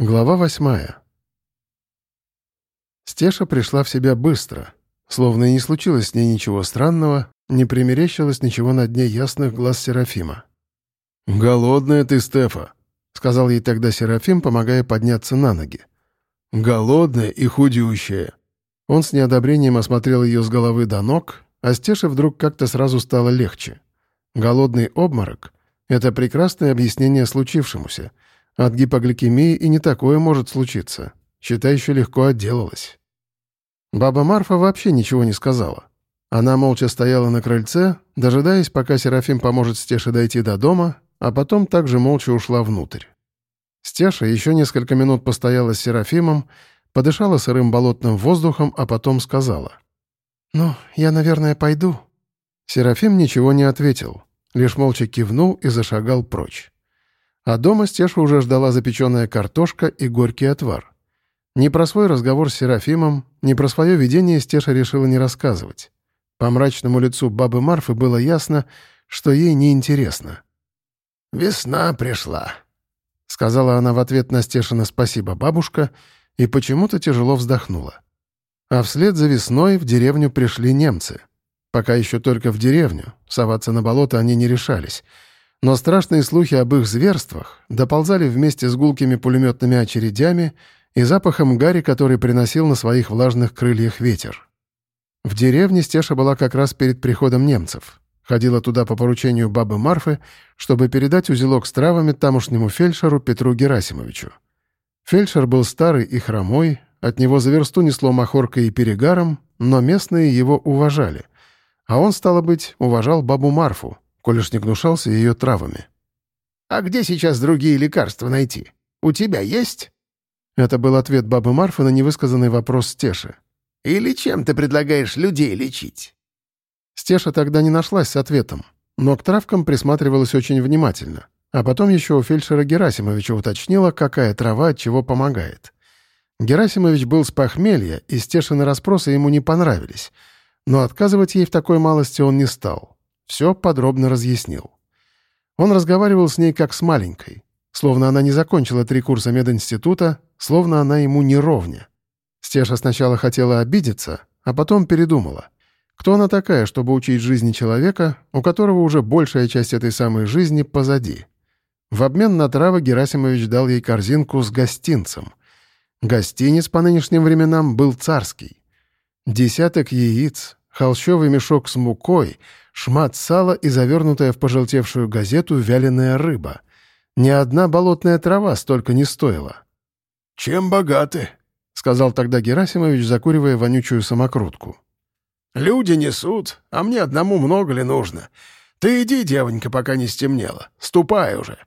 Глава восьмая. Стеша пришла в себя быстро, словно и не случилось с ней ничего странного, не примерещилось ничего на дне ясных глаз Серафима. «Голодная ты, Стефа», — сказал ей тогда Серафим, помогая подняться на ноги. «Голодная и худющая». Он с неодобрением осмотрел ее с головы до ног, а Стеше вдруг как-то сразу стало легче. Голодный обморок — это прекрасное объяснение случившемуся — от гипогликемии и не такое может случиться. Считай, еще легко отделалась. Баба Марфа вообще ничего не сказала. Она молча стояла на крыльце, дожидаясь, пока Серафим поможет Стеше дойти до дома, а потом также молча ушла внутрь. Стеша еще несколько минут постояла с Серафимом, подышала сырым болотным воздухом, а потом сказала. «Ну, я, наверное, пойду». Серафим ничего не ответил, лишь молча кивнул и зашагал прочь. А дома Стеша уже ждала запеченная картошка и горький отвар. Ни про свой разговор с Серафимом, ни про свое видение Стеша решила не рассказывать. По мрачному лицу бабы Марфы было ясно, что ей неинтересно. «Весна пришла», — сказала она в ответ на Стешина «спасибо, бабушка», и почему-то тяжело вздохнула. А вслед за весной в деревню пришли немцы. Пока еще только в деревню, соваться на болото они не решались — но страшные слухи об их зверствах доползали вместе с гулкими пулеметными очередями и запахом гари, который приносил на своих влажных крыльях ветер. В деревне Стеша была как раз перед приходом немцев. Ходила туда по поручению бабы Марфы, чтобы передать узелок с травами тамошнему фельдшеру Петру Герасимовичу. Фельдшер был старый и хромой, от него за версту несло махоркой и перегаром, но местные его уважали. А он, стало быть, уважал бабу Марфу, коль уж не гнушался ее травами. «А где сейчас другие лекарства найти? У тебя есть?» Это был ответ бабы Марфы на невысказанный вопрос Стеши. «Или чем ты предлагаешь людей лечить?» Стеша тогда не нашлась с ответом, но к травкам присматривалась очень внимательно. А потом еще у фельдшера Герасимовича уточнила, какая трава от чего помогает. Герасимович был с похмелья, и Стешины расспросы ему не понравились. Но отказывать ей в такой малости он не стал. Все подробно разъяснил. Он разговаривал с ней как с маленькой, словно она не закончила три курса мединститута, словно она ему не ровня. Стеша сначала хотела обидеться, а потом передумала. Кто она такая, чтобы учить жизни человека, у которого уже большая часть этой самой жизни позади? В обмен на травы Герасимович дал ей корзинку с гостинцем. Гостиниц по нынешним временам был царский. Десяток яиц, холщовый мешок с мукой, шмат сала и завернутая в пожелтевшую газету вяленая рыба. Ни одна болотная трава столько не стоила. «Чем богаты?» — сказал тогда Герасимович, закуривая вонючую самокрутку. «Люди несут, а мне одному много ли нужно? Ты иди, девонька, пока не стемнело. Ступай уже».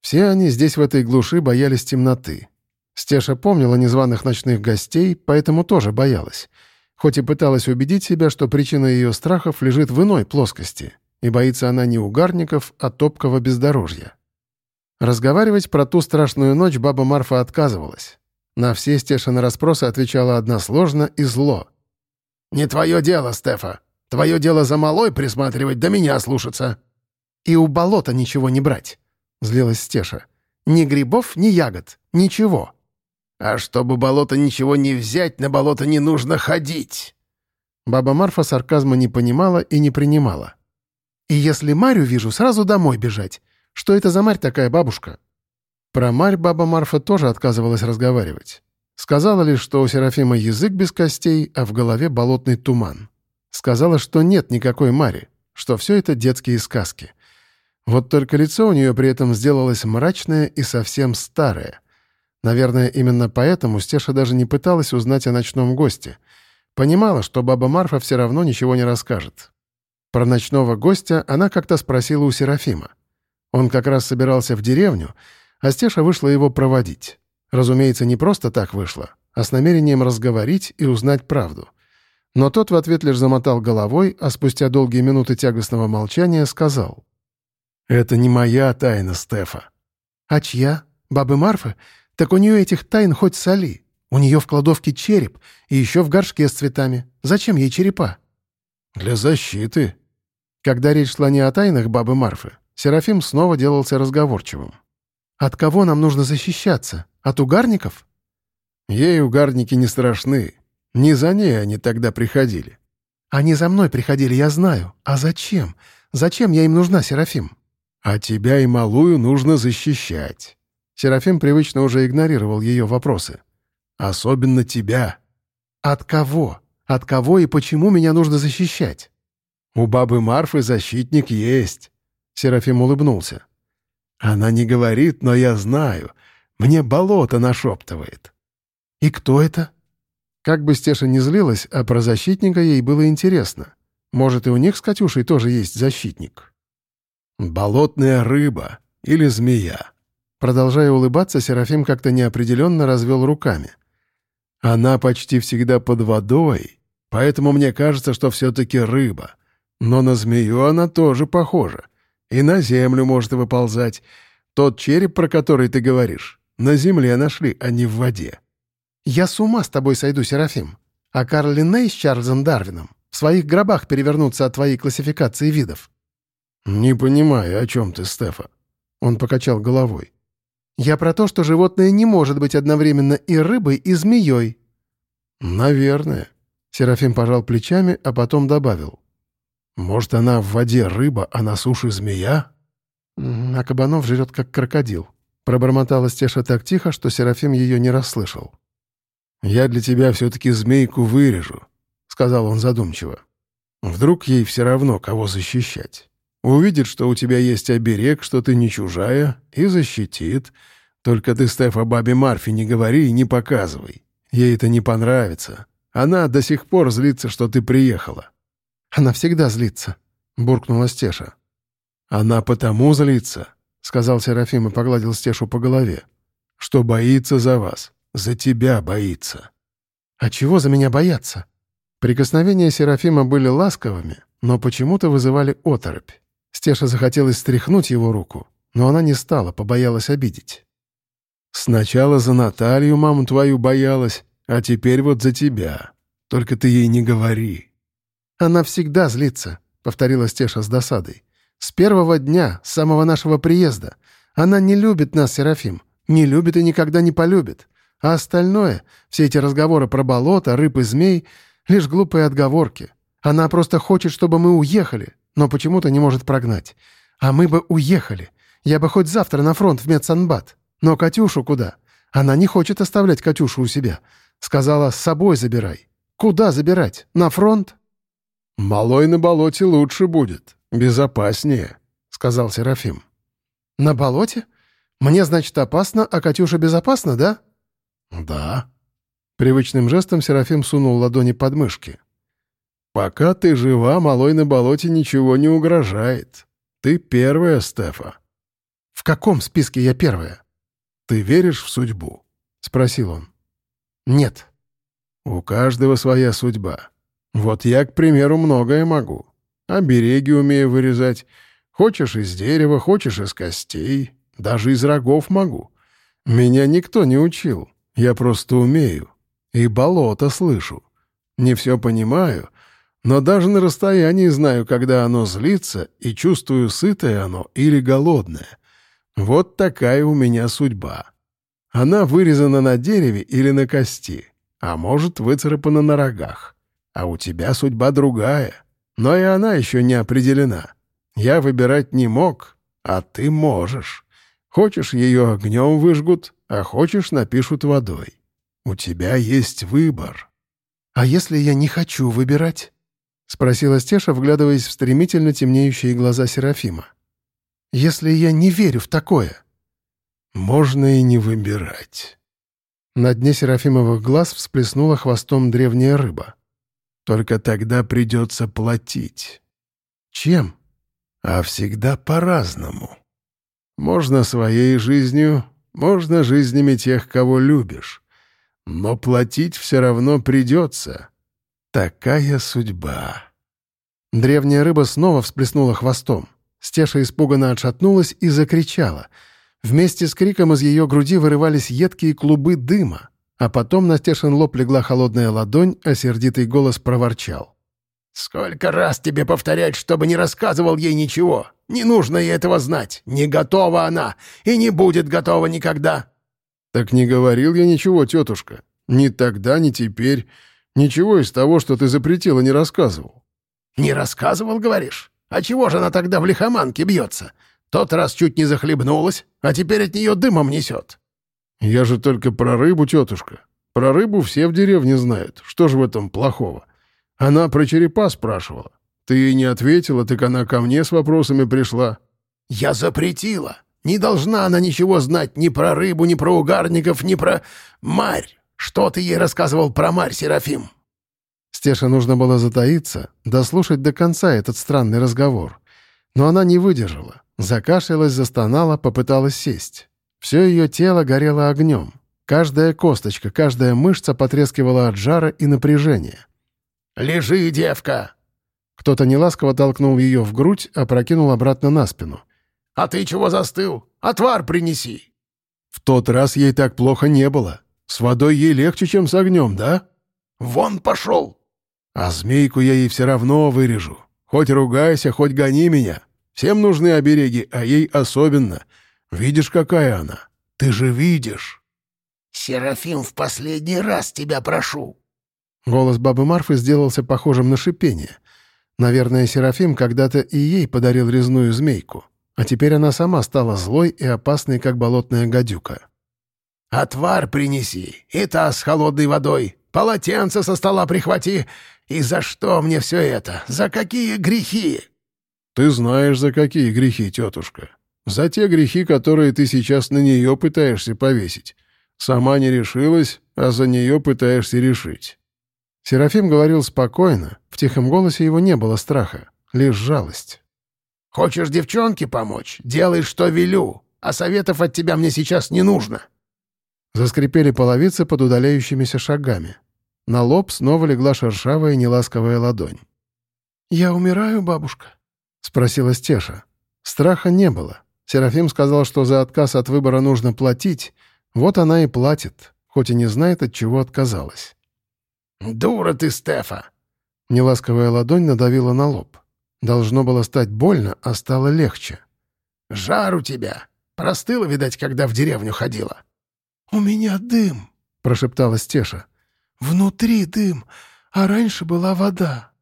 Все они здесь, в этой глуши, боялись темноты. Стеша помнила незваных ночных гостей, поэтому тоже боялась хоть и пыталась убедить себя, что причина ее страхов лежит в иной плоскости, и боится она не угарников, а топкого бездорожья. Разговаривать про ту страшную ночь баба Марфа отказывалась. На все Стешины расспросы отвечала односложно и зло. «Не твое дело, Стефа. Твое дело за малой присматривать, да меня слушаться». «И у болота ничего не брать», — злилась Стеша. «Ни грибов, ни ягод. Ничего». А чтобы болото ничего не взять, на болото не нужно ходить». Баба Марфа сарказма не понимала и не принимала. «И если Марю вижу, сразу домой бежать. Что это за Марь такая, бабушка?» Про Марь баба Марфа тоже отказывалась разговаривать. Сказала лишь, что у Серафима язык без костей, а в голове болотный туман. Сказала, что нет никакой Мари, что все это детские сказки. Вот только лицо у нее при этом сделалось мрачное и совсем старое — Наверное, именно поэтому Стеша даже не пыталась узнать о ночном госте. Понимала, что баба Марфа все равно ничего не расскажет. Про ночного гостя она как-то спросила у Серафима. Он как раз собирался в деревню, а Стеша вышла его проводить. Разумеется, не просто так вышла, а с намерением разговорить и узнать правду. Но тот в ответ лишь замотал головой, а спустя долгие минуты тягостного молчания сказал. «Это не моя тайна, Стефа». «А чья? Бабы Марфы? Так у нее этих тайн хоть соли. У нее в кладовке череп и еще в горшке с цветами. Зачем ей черепа? Для защиты. Когда речь шла не о тайнах бабы Марфы, Серафим снова делался разговорчивым. От кого нам нужно защищаться? От угарников?» «Ей угарники не страшны. Не за ней они тогда приходили». «Они за мной приходили, я знаю. А зачем? Зачем я им нужна, Серафим?» «А тебя и малую нужно защищать». Серафим привычно уже игнорировал ее вопросы. «Особенно тебя». «От кого? От кого и почему меня нужно защищать?» «У бабы Марфы защитник есть», — Серафим улыбнулся. «Она не говорит, но я знаю. Мне болото нашептывает». «И кто это?» Как бы Стеша не злилась, а про защитника ей было интересно. Может, и у них с Катюшей тоже есть защитник. «Болотная рыба или змея». Продолжая улыбаться, Серафим как-то неопределенно развел руками. «Она почти всегда под водой, поэтому мне кажется, что все-таки рыба. Но на змею она тоже похожа. И на землю может выползать. Тот череп, про который ты говоришь, на земле нашли, а не в воде». «Я с ума с тобой сойду, Серафим. А Карл Линней с Чарльзом Дарвином в своих гробах перевернутся от твоей классификации видов». «Не понимаю, о чем ты, Стефа?» Он покачал головой. «Я про то, что животное не может быть одновременно и рыбой, и змеей». «Наверное». Серафим пожал плечами, а потом добавил. «Может, она в воде рыба, а на суше змея?» «А кабанов жрет, как крокодил», — пробормотала Стеша так тихо, что Серафим ее не расслышал. «Я для тебя все-таки змейку вырежу», — сказал он задумчиво. «Вдруг ей все равно, кого защищать. Увидит, что у тебя есть оберег, что ты не чужая, и защитит. Только ты, Стеф, о бабе Марфе не говори и не показывай. Ей это не понравится. Она до сих пор злится, что ты приехала». «Она всегда злится», — буркнула Стеша. «Она потому злится», — сказал Серафим и погладил Стешу по голове, — «что боится за вас». За тебя боится». «А чего за меня бояться?» Прикосновения Серафима были ласковыми, но почему-то вызывали оторопь. Стеша захотелось стряхнуть его руку, но она не стала, побоялась обидеть. «Сначала за Наталью маму твою боялась, а теперь вот за тебя. Только ты ей не говори». «Она всегда злится», — повторила Стеша с досадой. «С первого дня, с самого нашего приезда. Она не любит нас, Серафим. Не любит и никогда не полюбит. А остальное, все эти разговоры про болото, рыб и змей — лишь глупые отговорки. Она просто хочет, чтобы мы уехали, но почему-то не может прогнать. А мы бы уехали. Я бы хоть завтра на фронт в Медсанбат. Но Катюшу куда? Она не хочет оставлять Катюшу у себя. Сказала, с собой забирай. Куда забирать? На фронт? «Малой на болоте лучше будет. Безопаснее», — сказал Серафим. «На болоте? Мне, значит, опасно, а Катюша безопасна, да?» «Да». Привычным жестом Серафим сунул ладони под мышки. «Пока ты жива, малой на болоте ничего не угрожает. Ты первая, Стефа». «В каком списке я первая?» «Ты веришь в судьбу?» — спросил он. «Нет». «У каждого своя судьба. Вот я, к примеру, многое могу. Обереги умею вырезать. Хочешь из дерева, хочешь из костей. Даже из рогов могу. Меня никто не учил. Я просто умею. И болото слышу. Не все понимаю, но даже на расстоянии знаю, когда оно злится, и чувствую, сытое оно или голодное. Вот такая у меня судьба. Она вырезана на дереве или на кости, а может, выцарапана на рогах. А у тебя судьба другая, но и она еще не определена. Я выбирать не мог, а ты можешь. Хочешь, ее огнем выжгут, а хочешь, напишут водой. У тебя есть выбор». «А если я не хочу выбирать?» — спросила Стеша, вглядываясь в стремительно темнеющие глаза Серафима. «Если я не верю в такое?» «Можно и не выбирать». На дне Серафимовых глаз всплеснула хвостом древняя рыба. «Только тогда придется платить». «Чем?» «А всегда по-разному. Можно своей жизнью, можно жизнями тех, кого любишь. Но платить все равно придется. Такая судьба. Древняя рыба снова всплеснула хвостом. Стеша испуганно отшатнулась и закричала. Вместе с криком из ее груди вырывались едкие клубы дыма. А потом на Стешин лоб легла холодная ладонь, а сердитый голос проворчал. «Сколько раз тебе повторять, чтобы не рассказывал ей ничего? Не нужно ей этого знать. Не готова она и не будет готова никогда». Так не говорил я ничего, тетушка. Ни тогда, ни теперь. Ничего из того, что ты запретила, не рассказывал. Не рассказывал, говоришь? А чего же она тогда в лихоманке бьется? Тот раз чуть не захлебнулась, а теперь от нее дымом несет. Я же только про рыбу, тетушка. Про рыбу все в деревне знают. Что же в этом плохого? Она про черепа спрашивала. Ты ей не ответила, так она ко мне с вопросами пришла. Я запретила. Не должна она ничего знать ни про рыбу, ни про угарников, ни про... Марь! Что ты ей рассказывал про Марь, Серафим?» Стеше нужно было затаиться, дослушать до конца этот странный разговор. Но она не выдержала. Закашлялась, застонала, попыталась сесть. Все ее тело горело огнем. Каждая косточка, каждая мышца потрескивала от жара и напряжения. «Лежи, девка!» Кто-то неласково толкнул ее в грудь, а прокинул обратно на спину. «А ты чего застыл? Отвар принеси!» В тот раз ей так плохо не было. С водой ей легче, чем с огнем, да? «Вон пошел!» «А змейку я ей все равно вырежу. Хоть ругайся, хоть гони меня. Всем нужны обереги, а ей особенно. Видишь, какая она? Ты же видишь!» «Серафим, в последний раз тебя прошу!» Голос бабы Марфы сделался похожим на шипение. Наверное, Серафим когда-то и ей подарил резную змейку. А теперь она сама стала злой и опасной, как болотная гадюка. «Отвар принеси, и таз с холодной водой, полотенце со стола прихвати. И за что мне все это? За какие грехи?» «Ты знаешь, за какие грехи, тетушка. За те грехи, которые ты сейчас на нее пытаешься повесить. Сама не решилась, а за нее пытаешься решить». Серафим говорил спокойно, в тихом голосе его не было страха, лишь жалость. Хочешь девчонке помочь? Делай, что велю. А советов от тебя мне сейчас не нужно». Заскрипели половицы под удаляющимися шагами. На лоб снова легла шершавая неласковая ладонь. «Я умираю, бабушка?» — спросила Стеша. Страха не было. Серафим сказал, что за отказ от выбора нужно платить. Вот она и платит, хоть и не знает, от чего отказалась. «Дура ты, Стефа!» Неласковая ладонь надавила на лоб. Должно было стать больно, а стало легче. «Жар у тебя! Простыла, видать, когда в деревню ходила». «У меня дым», — прошептала Стеша. «Внутри дым, а раньше была вода».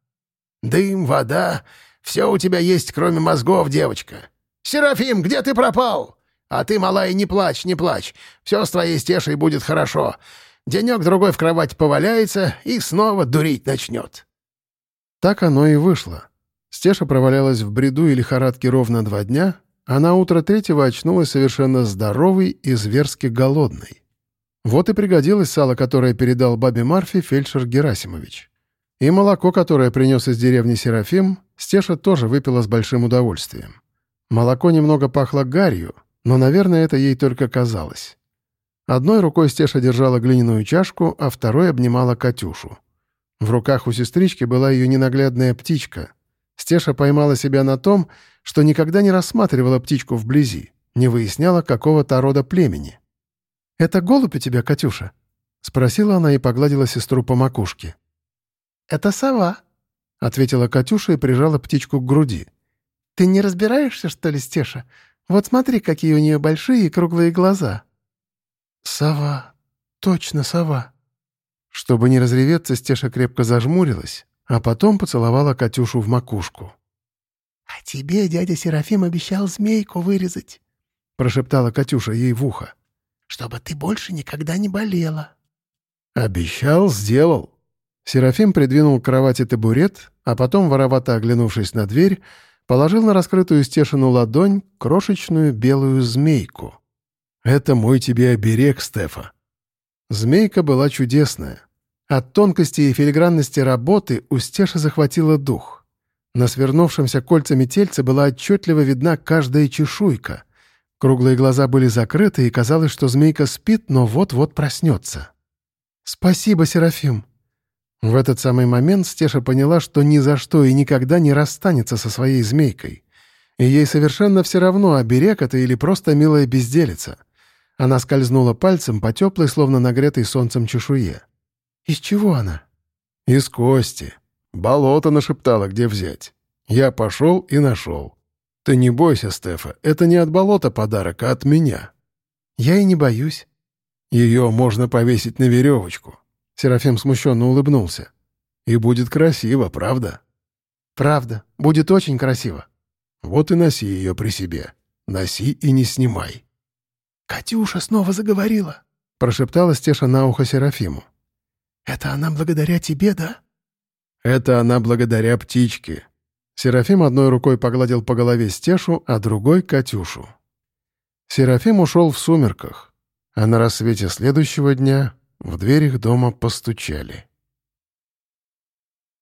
«Дым, вода — все у тебя есть, кроме мозгов, девочка. Серафим, где ты пропал? А ты, малая, не плачь, не плачь. Все с твоей Стешей будет хорошо. Денек-другой в кровать поваляется и снова дурить начнет». Так оно и вышло. Стеша провалялась в бреду и лихорадке ровно два дня, а на утро третьего очнулась совершенно здоровой и зверски голодной. Вот и пригодилось сало, которое передал бабе Марфе фельдшер Герасимович. И молоко, которое принес из деревни Серафим, Стеша тоже выпила с большим удовольствием. Молоко немного пахло гарью, но, наверное, это ей только казалось. Одной рукой Стеша держала глиняную чашку, а второй обнимала Катюшу. В руках у сестрички была ее ненаглядная птичка, Стеша поймала себя на том, что никогда не рассматривала птичку вблизи, не выясняла какого-то рода племени. «Это голубь у тебя, Катюша?» — спросила она и погладила сестру по макушке. «Это сова», — ответила Катюша и прижала птичку к груди. «Ты не разбираешься, что ли, Стеша? Вот смотри, какие у нее большие и круглые глаза». «Сова, точно сова». Чтобы не разреветься, Стеша крепко зажмурилась, а потом поцеловала Катюшу в макушку. «А тебе дядя Серафим обещал змейку вырезать», — прошептала Катюша ей в ухо. «Чтобы ты больше никогда не болела». «Обещал, сделал». Серафим придвинул к кровати табурет, а потом, воровато оглянувшись на дверь, положил на раскрытую стешину ладонь крошечную белую змейку. «Это мой тебе оберег, Стефа». Змейка была чудесная. От тонкости и филигранности работы у Стеши захватило дух. На свернувшемся кольцами тельце была отчетливо видна каждая чешуйка. Круглые глаза были закрыты, и казалось, что змейка спит, но вот-вот проснется. «Спасибо, Серафим!» В этот самый момент Стеша поняла, что ни за что и никогда не расстанется со своей змейкой. И ей совершенно все равно, оберег это или просто милая безделица. Она скользнула пальцем по теплой, словно нагретой солнцем чешуе. «Из чего она?» «Из кости. Болото нашептала, где взять. Я пошел и нашел. Ты не бойся, Стефа, это не от болота подарок, а от меня». «Я и не боюсь». Ее можно повесить на веревочку». Серафим смущенно улыбнулся. «И будет красиво, правда?» «Правда. Будет очень красиво». «Вот и носи ее при себе. Носи и не снимай». «Катюша снова заговорила», — прошептала Стеша на ухо Серафиму. «Это она благодаря тебе, да?» «Это она благодаря птичке». Серафим одной рукой погладил по голове Стешу, а другой — Катюшу. Серафим ушел в сумерках, а на рассвете следующего дня в дверь их дома постучали.